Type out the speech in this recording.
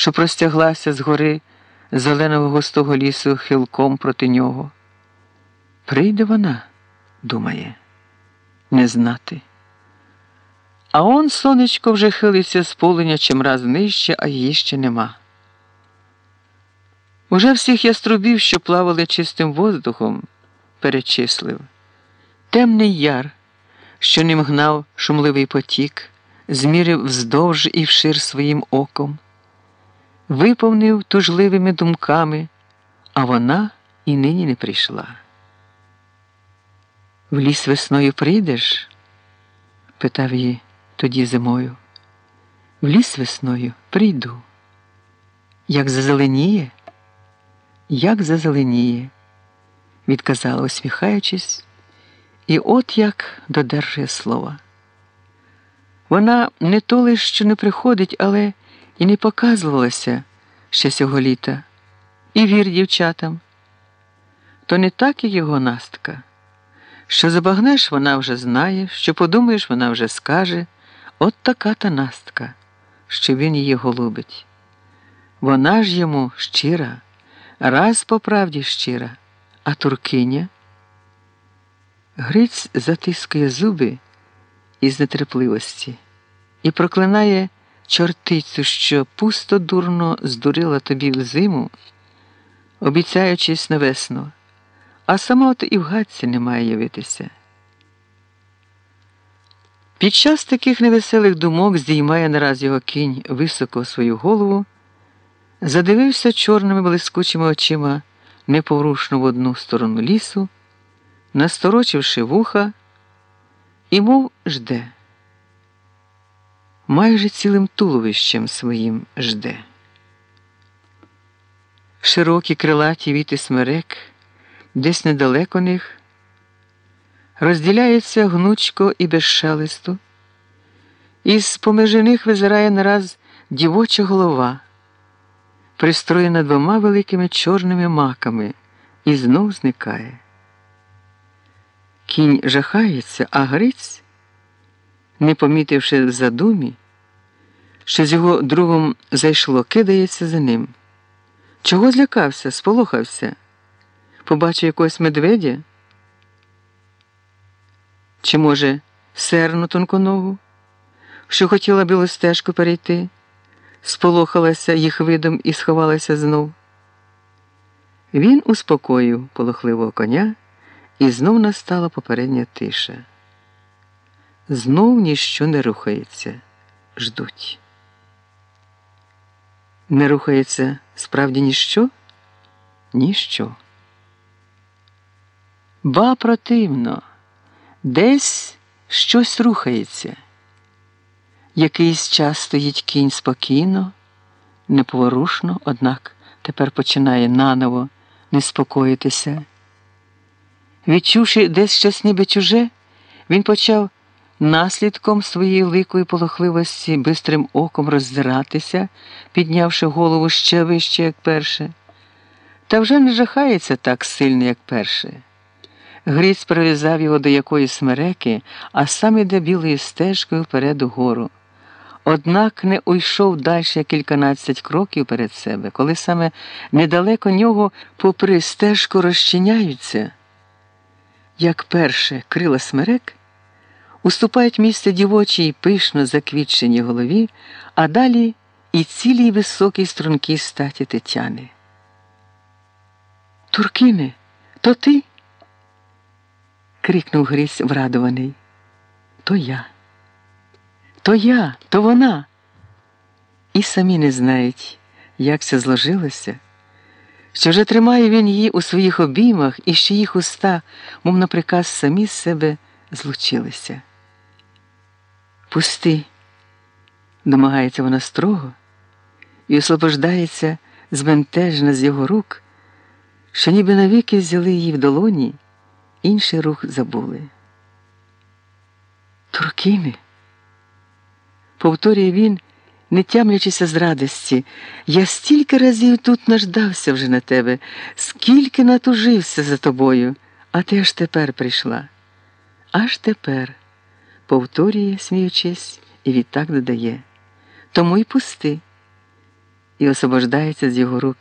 що простяглася з гори зеленого густого лісу хилком проти нього. Прийде вона, думає, не знати. А он сонечко вже хилиться з полення чимраз нижче, а її ще нема. Уже всіх яструбів, що плавали чистим воздухом, перечислив. Темний яр, що ним гнав шумливий потік, змірив вздовж і вшир своїм оком, виповнив тужливими думками, а вона і нині не прийшла. В ліс весною прийдеш? питав її тоді зимою. В ліс весною прийду. Як зазеленіє, як зазеленіє, відказала, усміхаючись, і от як додержує слова. Вона не то лиш що не приходить, але і не показувалася ще цього літа, і вір дівчатам. То не так і його настка. Що забагнеш, вона вже знає, що подумаєш, вона вже скаже. От така та настка, що він її голубить. Вона ж йому щира, раз по правді щира, а туркиня. Гриць затискує зуби із нетерпливості і проклинає чортицю, що пусто дурно здурила тобі в зиму, обіцяючись на весну, а сама от і в гадці не має явитися. Під час таких невеселих думок здіймає нараз його кінь високо свою голову, задивився чорними блискучими очима непорушно в одну сторону лісу, насторочивши вуха, і мов жде. Майже цілим туловищем своїм жде. Широкі крилаті віти смерек, десь недалеко них розділяється гнучко і без шелесту, із помежи них визирає нараз дівоча голова, пристроєна двома великими чорними маками, і знов зникає. Кінь жахається, а Гриць, не помітивши в задумі, що з його другом зайшло, кидається за ним. Чого злякався, сполохався, побачив якогось медведя. Чи, може, серну тонконогу, що хотіла білу стежку перейти, сполохалася їх видом і сховалася знов. Він успокоїв полохливого коня, і знов настала попередня тиша. Знов ніщо не рухається, ждуть. Не рухається справді ніщо? Ніщо. Ба противно. Десь щось рухається. Якийсь час стоїть кінь спокійно, неповорушно, однак тепер починає наново неспокоїтися. Відчувши десь щось ніби чуже, він почав наслідком своєї великої полохливості бистрим оком роздиратися, піднявши голову ще вище, як перше. Та вже не жахається так сильно, як перше. Гриць прив'язав його до якоїсь смереки, а сам іде білою стежкою вперед угору. Однак не уйшов далі кільканадцять кроків перед себе, коли саме недалеко нього, попри стежку, розчиняються, як перше крила смерек, уступають місце дівочій пишно заквітченій голові, а далі і цілій високій стрункій статі Тетяни. Туркине, то ти? крикнув Грись врадований. То я, то я, то вона. І самі не знають, як це зложилося, що вже тримає він її у своїх обіймах і що їх уста, мов на приказ самі з себе злучилися. Пусти, домагається вона строго і освобождається збентежна з його рук, що ніби навіки взяли її в долоні. Інший рух забули. Туркини, повторює він, не тямлячися з радості, я стільки разів тут наждався вже на тебе, скільки натужився за тобою, а ти аж тепер прийшла. Аж тепер, повторює, сміючись, і відтак додає. Тому й пусти. і освобождається з його рук.